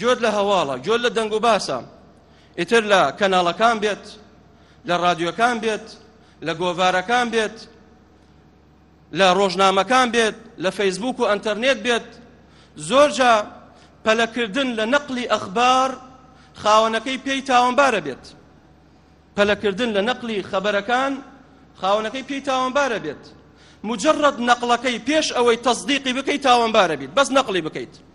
گوێت لە هەواڵە گوێت لە دەنگ و باسە ئیتر لە کەناڵەکان بێت لە رادیۆکان بێت لە گۆڤارەکان بێت لە ڕۆژنامەکان بێت لە فەیسبوک و ئەتەرنێت بێت زۆرجا پەلەکردن لە نەقلی ئەخبار خاوەنەکەی پێی تاوانبارە بێت پەلەکردن لە نەقلی خەبەرەکان خاوەنەکەی پێی تاوانبارە بێت مجرد نەقلەکەی پێش ئەوەی تەصدیقی بکەیت تاوانبارە بیت بەس نەقلی بکەیت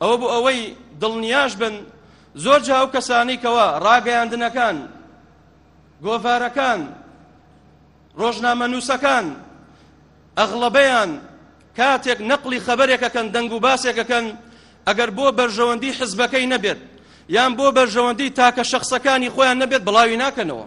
ئەوە بۆ ئەوەی دڵنیاش بن زۆر جا ئەو کەسانەی کەوا ڕاگەیاندنەکان گۆڤارەکان ڕۆژنامە نووسەکان ئەغڵەبەیان کاتێک نەقلی خەبەرێکەکەن دەنگ و باسێکەکەن ئەگەر بۆ بەرژەوەندی حزبەکەی نەبێت یان بۆ بەرژەوەندی تاکە شخصەکانی خۆیان نەبێت بڵاوی ناکەنەوە